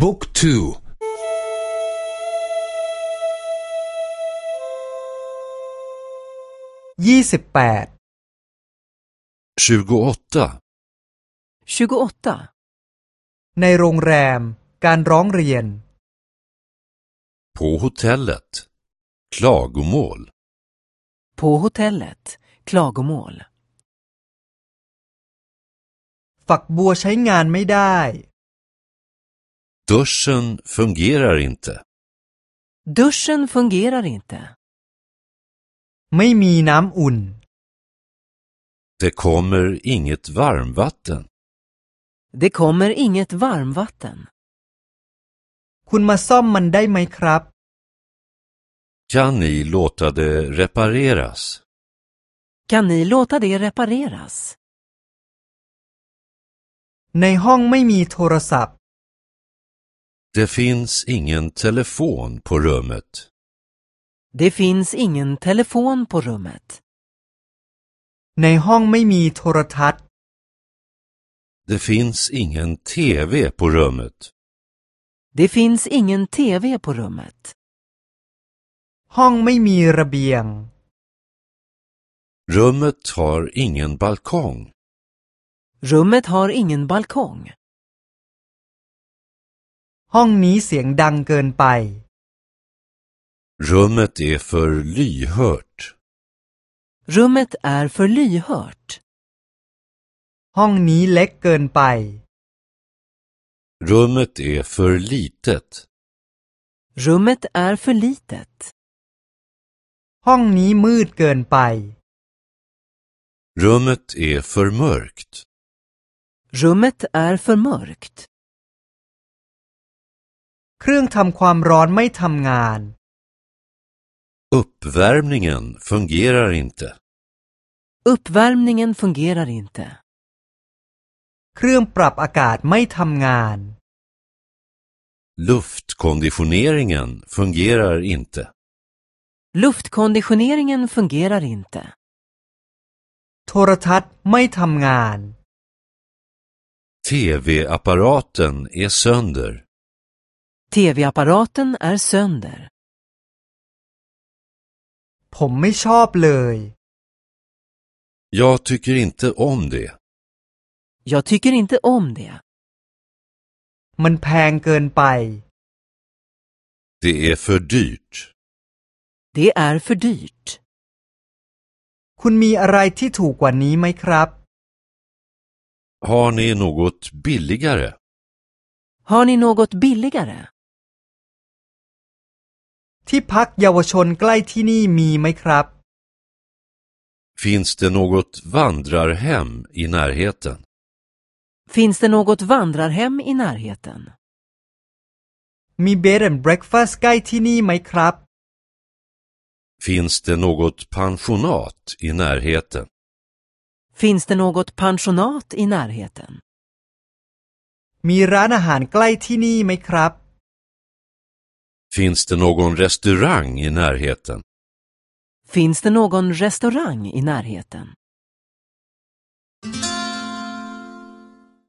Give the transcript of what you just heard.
บุ๊กทูยี่สิบแปด 28. 28. ในโรงแรมการร้องเรียน På hotellet. Klagomål. På hotellet. Klagomål. ฝักบัวใช้งานไม่ได้ Duschen fungerar inte. Duschen fungerar inte. ไม่มีน้ำอุ่น Det kommer inget varmvatten. Det kommer inget varmvatten. คุณมาซ่อมมันได้ไหมครับ Kan ni låta det repareras? Kan ni låta det repareras? ในห้องไม่มีโทรศัพท์ Det finns ingen telefon på rummet. Det finns ingen telefon på rummet. ในห้องไม่มีโทรทัศน์ Det finns ingen TV på rummet. Det finns ingen TV på rummet. ห้องไม่มีระเบียง Rummet har ingen balkong. Rummet har ingen balkong. ห้องนี้เสียงดังเกินไป Rummet är för lyhört. Rummet är för lyhört. ห้องนี้เล็กเกินไป Rummet är för litet. Rummet är för litet. ห้องนี้มืดเกินไป Rummet är för mörkt. Rummet är för mörkt. เครื่องทำความร้อนไม่ทำงาน Uppvärmningen fungerar inte. Uppvärmningen fungerar inte. เครื่องปรับอากาศไม่ทำงาน Luftkonditioneringen fungerar inte. Luftkonditioneringen fungerar inte. โทรทัศน์ไม่ทำงาน TV-apparaten är sönder. TV-apparaten är sönder. ผมไม่ชอบเลย Jag tycker inte om det. Jag tycker inte om det. มันแพงเกินไป Det är för dyrt. Det är för dyrt. คุณมีอะไรที่ถูกกว่านี้ไหมครับ Har ni något billigare? Har ni något billigare? ที่พักเยาวชนใกล้ที่นี่มีไหมครับ Finns det något vandrarhem i närheten? Finns det något vandrarhem i närheten? มี bed and breakfast ใกล้ที่นี่ไหมครับ Finns det något pensionat i närheten? Finns det något pensionat i närheten? มีร้านอาหารใกล้ที่นี่ไหมครับ Finns det någon restaurang i närheten? Finns det någon restaurang i närheten?